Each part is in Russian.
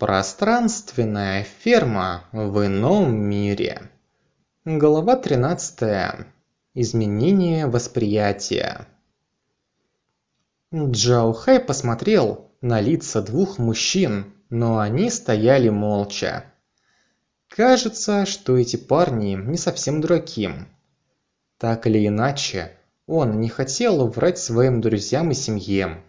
Пространственная ферма в ином мире. Глава 13. Изменение восприятия. Джао Хай посмотрел на лица двух мужчин, но они стояли молча. Кажется, что эти парни не совсем дураки. Так или иначе, он не хотел врать своим друзьям и семье.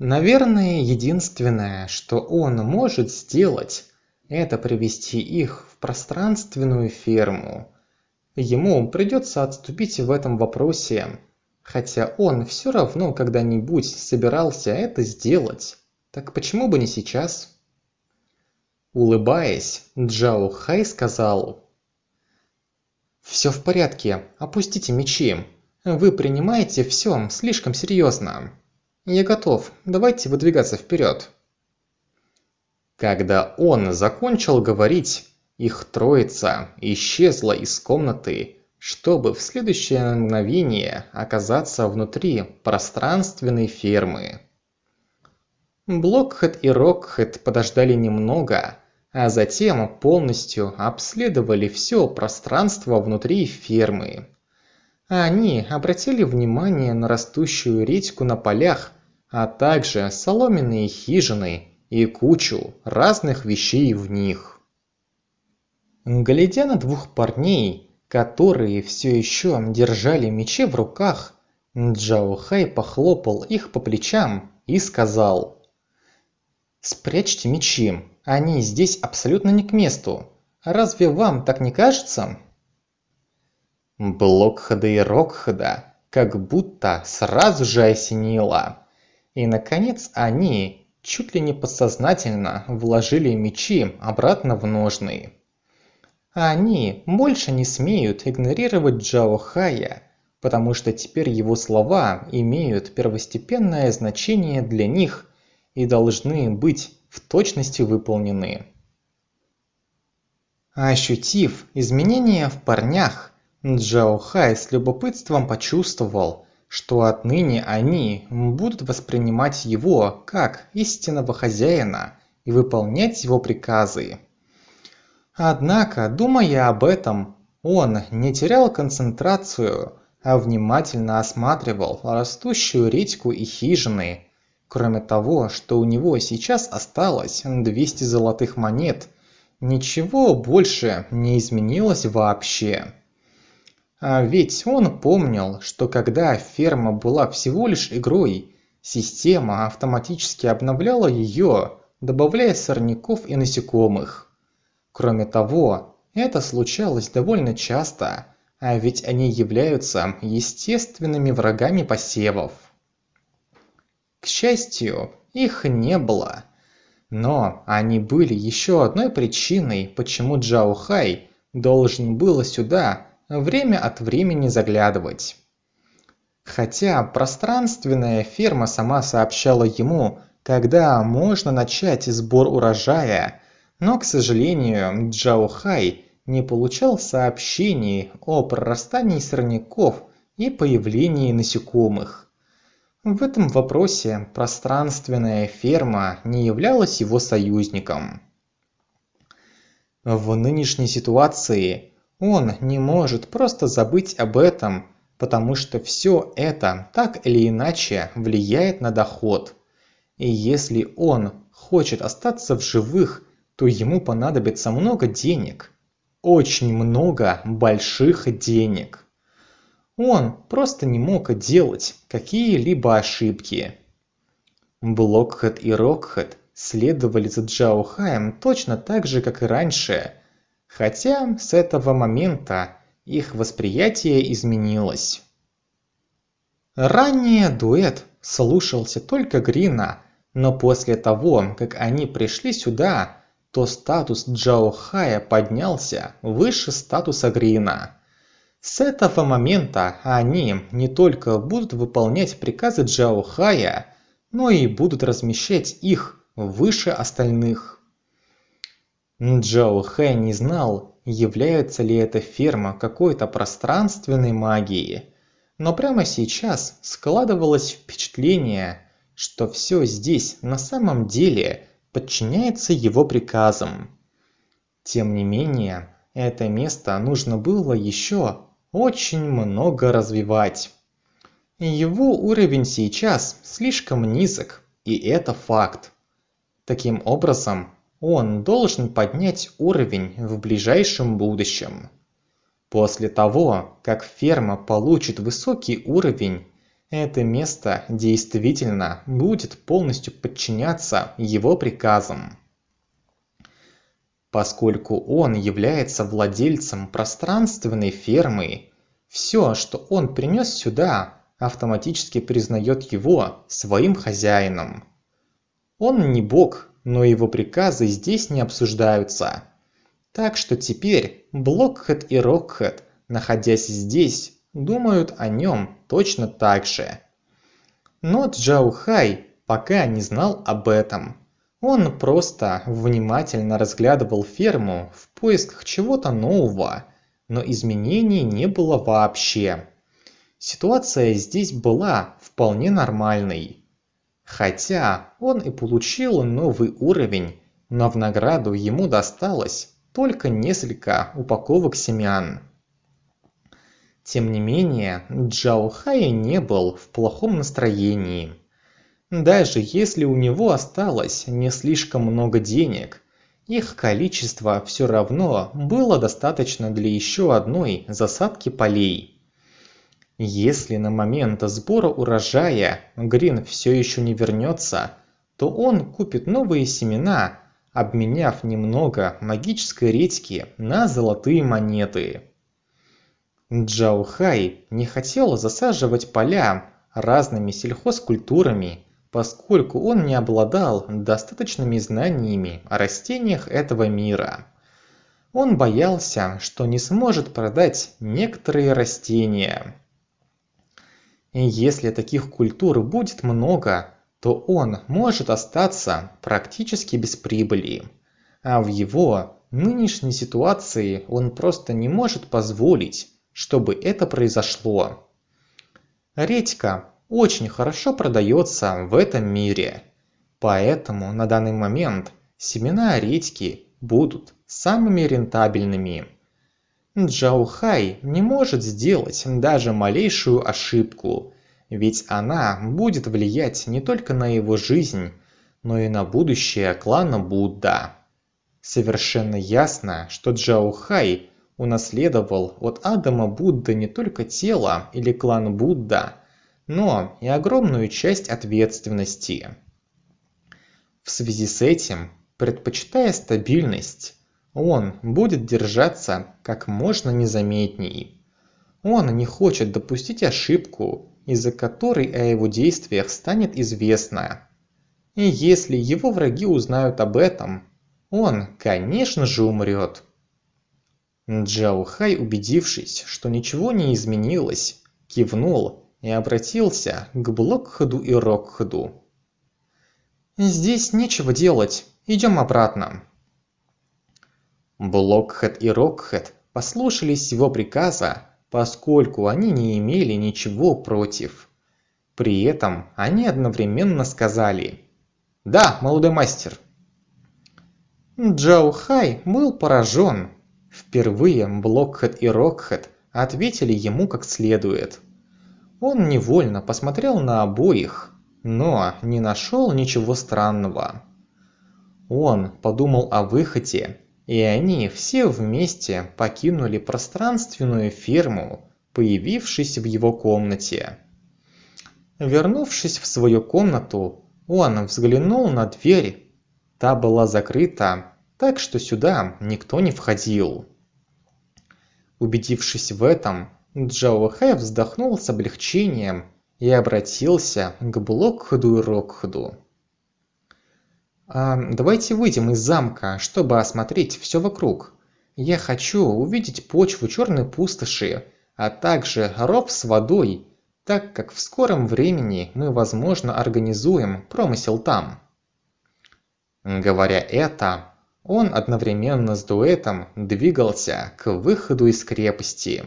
Наверное, единственное, что он может сделать, это привести их в пространственную ферму. Ему придется отступить в этом вопросе, хотя он все равно когда-нибудь собирался это сделать. Так почему бы не сейчас? Улыбаясь, Джао Хай сказал. «Все в порядке, опустите мечи. Вы принимаете все слишком серьезно». «Я готов. Давайте выдвигаться вперед». Когда он закончил говорить, их троица исчезла из комнаты, чтобы в следующее мгновение оказаться внутри пространственной фермы. Блокхед и Рокхед подождали немного, а затем полностью обследовали все пространство внутри фермы. Они обратили внимание на растущую редьку на полях, а также соломенные хижины и кучу разных вещей в них. Глядя на двух парней, которые все еще держали мечи в руках, Джао Хай похлопал их по плечам и сказал «Спрячьте мечи, они здесь абсолютно не к месту. Разве вам так не кажется?» Блокхеда и Рокхеда как будто сразу же осенило. И наконец они, чуть ли не подсознательно, вложили мечи обратно в ножны. Они больше не смеют игнорировать Джао Хая, потому что теперь его слова имеют первостепенное значение для них и должны быть в точности выполнены. Ощутив изменения в парнях, Джао Хай с любопытством почувствовал, что отныне они будут воспринимать его как истинного хозяина и выполнять его приказы. Однако, думая об этом, он не терял концентрацию, а внимательно осматривал растущую редьку и хижины. Кроме того, что у него сейчас осталось 200 золотых монет, ничего больше не изменилось вообще. А ведь он помнил, что когда ферма была всего лишь игрой, система автоматически обновляла ее, добавляя сорняков и насекомых. Кроме того, это случалось довольно часто, а ведь они являются естественными врагами посевов. К счастью, их не было. Но они были еще одной причиной, почему Джао Хай должен был сюда время от времени заглядывать. Хотя пространственная ферма сама сообщала ему, когда можно начать сбор урожая, но, к сожалению, Джао Хай не получал сообщений о прорастании сорняков и появлении насекомых. В этом вопросе пространственная ферма не являлась его союзником. В нынешней ситуации он не может просто забыть об этом, потому что все это так или иначе влияет на доход. И если он хочет остаться в живых, то ему понадобится много денег. Очень много больших денег. Он просто не мог делать какие-либо ошибки. Блокхед и Рокхед следовали за Джао Хаем точно так же, как и раньше – хотя с этого момента их восприятие изменилось. Ранее дуэт слушался только Грина, но после того, как они пришли сюда, то статус Джао Хая поднялся выше статуса Грина. С этого момента они не только будут выполнять приказы Джао Хая, но и будут размещать их выше остальных. Джоу Хэ не знал, является ли эта ферма какой-то пространственной магией, но прямо сейчас складывалось впечатление, что все здесь на самом деле подчиняется его приказам. Тем не менее, это место нужно было еще очень много развивать. Его уровень сейчас слишком низок, и это факт. Таким образом, он должен поднять уровень в ближайшем будущем. После того, как ферма получит высокий уровень, это место действительно будет полностью подчиняться его приказам. Поскольку он является владельцем пространственной фермы, все, что он принес сюда, автоматически признает его своим хозяином. Он не бог, но его приказы здесь не обсуждаются. Так что теперь Блокхед и Рокхед, находясь здесь, думают о нем точно так же. Но Джао Хай пока не знал об этом. Он просто внимательно разглядывал ферму в поисках чего-то нового, но изменений не было вообще. Ситуация здесь была вполне нормальной. Хотя он и получил новый уровень, но в награду ему досталось только несколько упаковок семян. Тем не менее, Джао Хай не был в плохом настроении. Даже если у него осталось не слишком много денег, их количество все равно было достаточно для еще одной засадки полей. Если на момент сбора урожая Грин все еще не вернется, то он купит новые семена обменяв немного магической редьки на золотые монеты. Джао не хотел засаживать поля разными сельхозкультурами, поскольку он не обладал достаточными знаниями о растениях этого мира. Он боялся, что не сможет продать некоторые растения. И если таких культур будет много, то он может остаться практически без прибыли. А в его нынешней ситуации он просто не может позволить, чтобы это произошло. Редька очень хорошо продается в этом мире, поэтому на данный момент семена редьки будут самыми рентабельными. Джао Хай не может сделать даже малейшую ошибку, ведь она будет влиять не только на его жизнь, но и на будущее клана Будда. Совершенно ясно, что Джао Хай унаследовал от Адама Будда не только тело или клан Будда, но и огромную часть ответственности. В связи с этим, предпочитая стабильность, он будет держаться как можно незаметней. Он не хочет допустить ошибку из-за которой о его действиях станет известно. И если его враги узнают об этом, он, конечно же, умрет. Джао Хай, убедившись, что ничего не изменилось, кивнул и обратился к Блокходу и Рокходу. «Здесь нечего делать, идем обратно». Блокхед и Рокхед послушались его приказа поскольку они не имели ничего против. При этом они одновременно сказали «Да, молодой мастер». Джао Хай был поражен. Впервые Блокхед и Рокхед ответили ему как следует. Он невольно посмотрел на обоих, но не нашел ничего странного. Он подумал о выходе и они все вместе покинули пространственную ферму, появившись в его комнате. Вернувшись в свою комнату, он взглянул на дверь. Та была закрыта, так что сюда никто не входил. Убедившись в этом, Джао Хэ вздохнул с облегчением и обратился к Блокходу и Рокходу. Давайте выйдем из замка, чтобы осмотреть все вокруг. Я хочу увидеть почву черной пустоши, а также ров с водой, так как в скором времени мы, возможно, организуем промысел там. Говоря это, он одновременно с дуэтом двигался к выходу из крепости.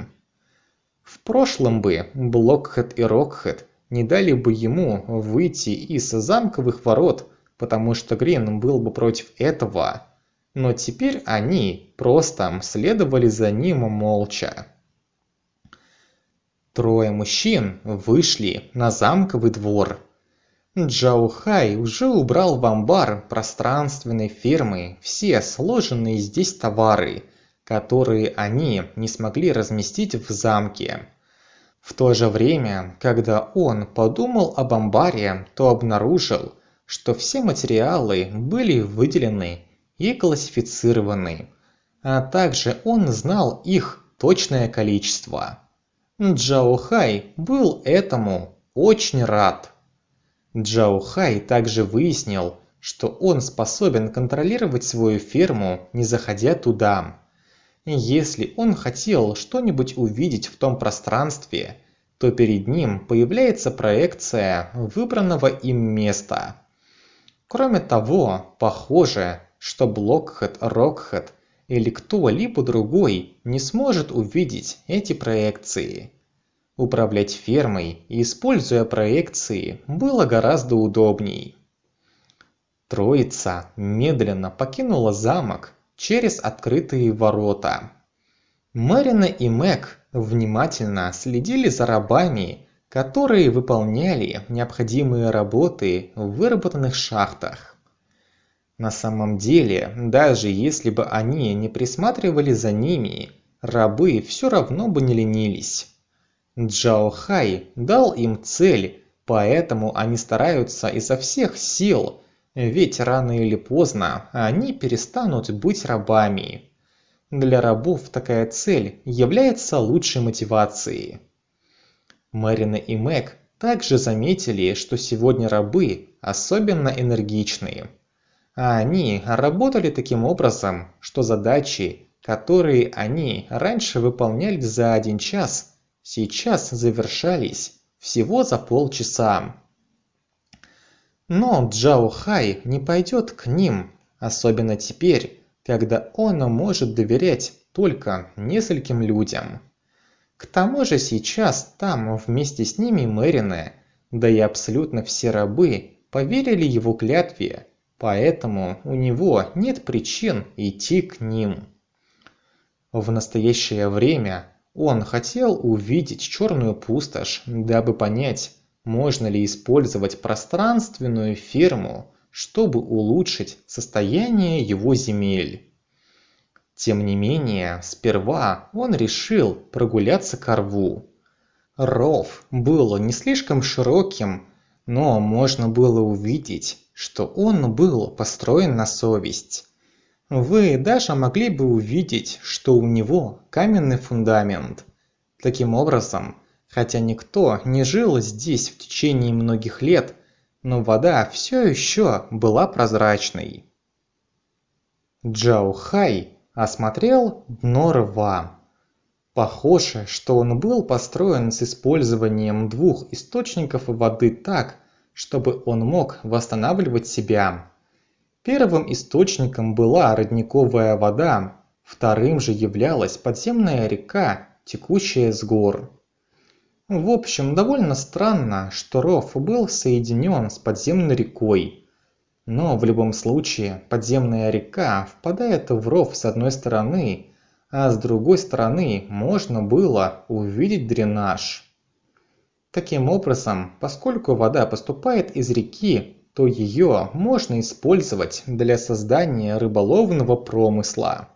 В прошлом бы Блокхед и Рокхед не дали бы ему выйти из замковых ворот потому что Грин был бы против этого, но теперь они просто следовали за ним молча. Трое мужчин вышли на замковый двор. Джао Хай уже убрал в амбар пространственной фермы все сложенные здесь товары, которые они не смогли разместить в замке. В то же время, когда он подумал об амбаре, то обнаружил, что все материалы были выделены и классифицированы, а также он знал их точное количество. Джао Хай был этому очень рад. Джао Хай также выяснил, что он способен контролировать свою ферму, не заходя туда. Если он хотел что-нибудь увидеть в том пространстве, то перед ним появляется проекция выбранного им места. Кроме того, похоже, что Блокхед, Рокхед или кто-либо другой не сможет увидеть эти проекции. Управлять фермой, используя проекции, было гораздо удобней. Троица медленно покинула замок через открытые ворота. Мэрина и Мэг внимательно следили за рабами, которые выполняли необходимые работы в выработанных шахтах. На самом деле, даже если бы они не присматривали за ними, рабы все равно бы не ленились. Джао Хай дал им цель, поэтому они стараются изо всех сил, ведь рано или поздно они перестанут быть рабами. Для рабов такая цель является лучшей мотивацией. Мэрина и Мэг также заметили, что сегодня рабы особенно энергичные. А они работали таким образом, что задачи, которые они раньше выполняли за один час, сейчас завершались всего за полчаса. Но Джао Хай не пойдет к ним, особенно теперь, когда он может доверять только нескольким людям. К тому же сейчас там вместе с ними Мэрины, да и абсолютно все рабы поверили его клятве, поэтому у него нет причин идти к ним. В настоящее время он хотел увидеть черную пустошь, дабы понять, можно ли использовать пространственную ферму чтобы улучшить состояние его земель. Тем не менее, сперва он решил прогуляться к рву. Ров был не слишком широким, но можно было увидеть, что он был построен на совесть. Вы даже могли бы увидеть, что у него каменный фундамент. Таким образом, хотя никто не жил здесь в течение многих лет, но вода все еще была прозрачной. Джао Хай осмотрел дно рва. Похоже, что он был построен с использованием двух источников воды так, чтобы он мог восстанавливать себя. Первым источником была родниковая вода, вторым же являлась подземная река, текущая с гор. В общем, довольно странно, что ров был соединен с подземной рекой. Но в любом случае, подземная река впадает в ров с одной стороны, а с другой стороны можно было увидеть дренаж. Таким образом, поскольку вода поступает из реки, то ее можно использовать для создания рыболовного промысла.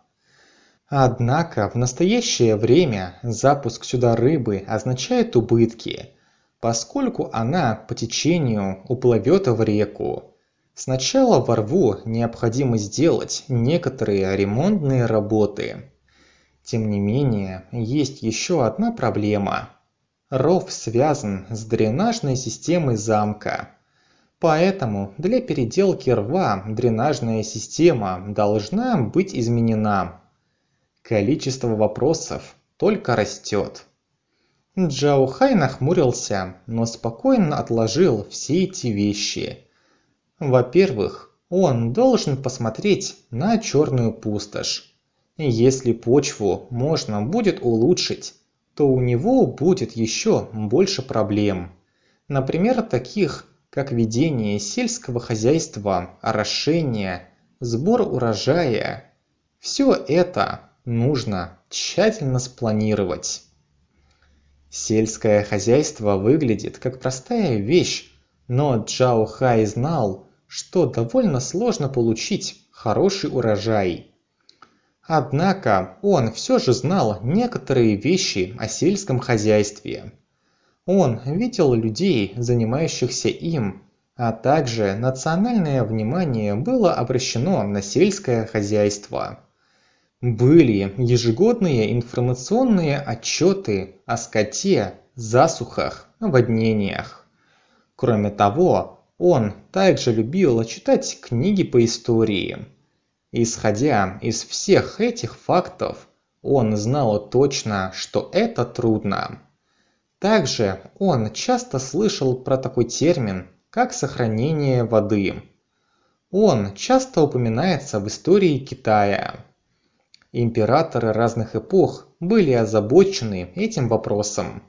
Однако в настоящее время запуск сюда рыбы означает убытки, поскольку она по течению уплывет в реку. Сначала во рву необходимо сделать некоторые ремонтные работы. Тем не менее, есть еще одна проблема. Ров связан с дренажной системой замка. Поэтому для переделки рва дренажная система должна быть изменена. Количество вопросов только растет. Джао Хай нахмурился, но спокойно отложил все эти вещи. Во-первых, он должен посмотреть на черную пустошь. Если почву можно будет улучшить, то у него будет еще больше проблем. Например, таких, как ведение сельского хозяйства, орошение, сбор урожая. Все это нужно тщательно спланировать. Сельское хозяйство выглядит как простая вещь, но Джао Хай знал, что довольно сложно получить хороший урожай. Однако он все же знал некоторые вещи о сельском хозяйстве. Он видел людей, занимающихся им, а также национальное внимание было обращено на сельское хозяйство. Были ежегодные информационные отчеты о скоте, засухах, наводнениях. Кроме того, он также любил читать книги по истории. Исходя из всех этих фактов, он знал точно, что это трудно. Также он часто слышал про такой термин, как сохранение воды. Он часто упоминается в истории Китая. Императоры разных эпох были озабочены этим вопросом.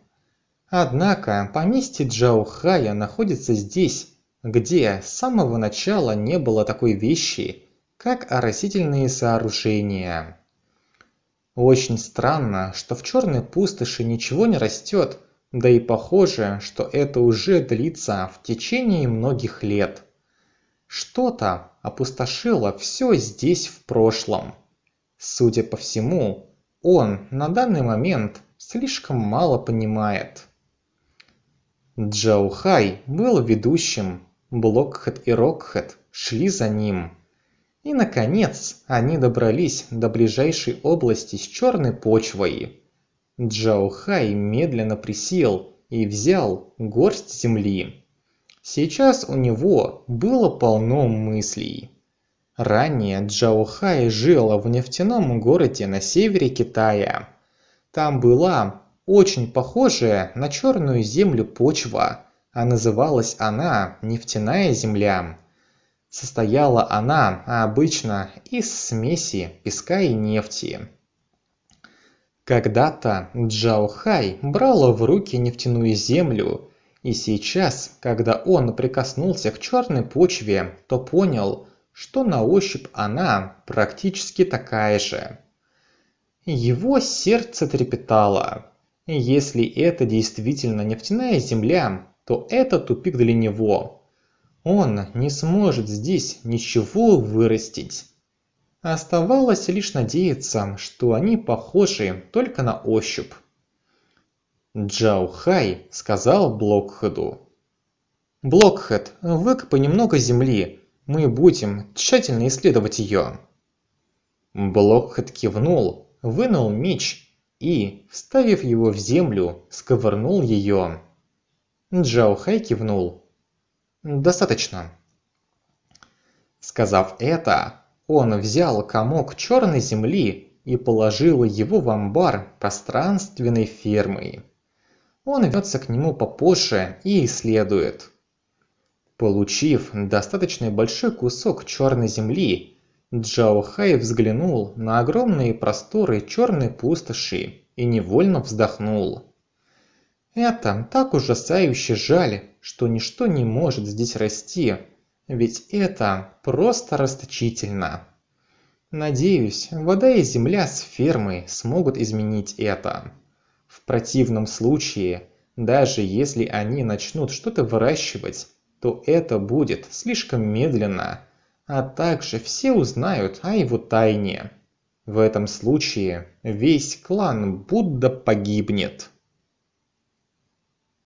Однако поместье Джаохая находится здесь, где с самого начала не было такой вещи, как оросительные сооружения. Очень странно, что в черной пустоши ничего не растет, да и похоже, что это уже длится в течение многих лет. Что-то опустошило все здесь в прошлом. Судя по всему, он на данный момент слишком мало понимает. Джоу Хай был ведущим, Блокхед и Рокхед шли за ним. И, наконец, они добрались до ближайшей области с черной почвой. Джао Хай медленно присел и взял горсть земли. Сейчас у него было полно мыслей. Ранее Джао Хай жил в нефтяном городе на севере Китая. Там была очень похожая на черную землю почва, а называлась она нефтяная земля. Состояла она обычно из смеси песка и нефти. Когда-то Джао Хай брал в руки нефтяную землю, и сейчас, когда он прикоснулся к черной почве, то понял, что на ощупь она практически такая же. Его сердце трепетало. Если это действительно нефтяная земля, то это тупик для него. Он не сможет здесь ничего вырастить. Оставалось лишь надеяться, что они похожи только на ощупь. Джао Хай сказал Блокхеду. «Блокхед, выкопай немного земли, мы будем тщательно исследовать ее». Блокхед кивнул, вынул меч и, вставив его в землю, сковырнул ее. Джао Хай кивнул. «Достаточно». Сказав это, он взял комок черной земли и положил его в амбар пространственной фермы. Он вернется к нему попозже и исследует. Получив достаточно большой кусок черной земли, Джао Хай взглянул на огромные просторы черной пустоши и невольно вздохнул. Это так ужасающе жаль, что ничто не может здесь расти, ведь это просто расточительно. Надеюсь, вода и земля с фермы смогут изменить это. В противном случае, даже если они начнут что-то выращивать, то это будет слишком медленно, а также все узнают о его тайне. В этом случае весь клан Будда погибнет.